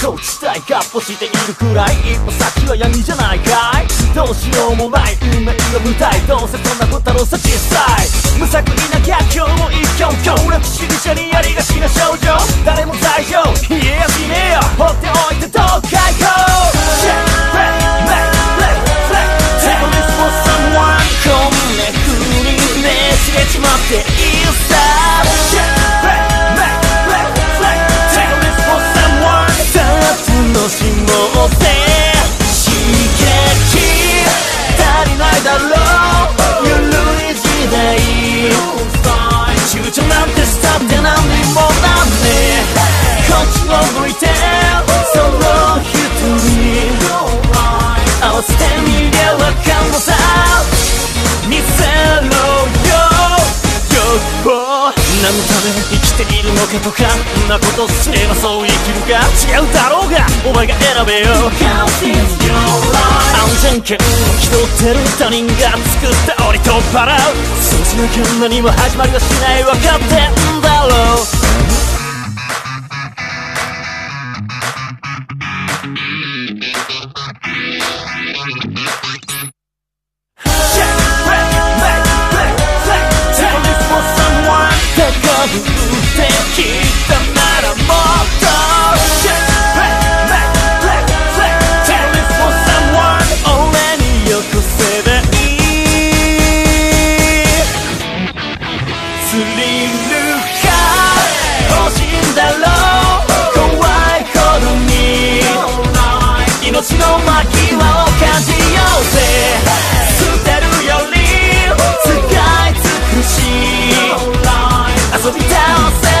向こう地帯かっ歩しているくらい一歩先は闇じゃないかい。どうしようもない運命の舞台どうせそんなことのさ実際。無作為な逆境も一挙協力主義者にやりがちな症状。誰も罪状言えやしねえよ放っておこっちを向いてその一人合わせてみりゃわかんのさ見せろよよっぽ何のため生きているのかとかんなことすればそう生きるか違うだろうがお前が選べよ安全圏を気取ってる他人が作った檻取っ払うそうしなきゃ何も始まりはしない。分かってんだろう。より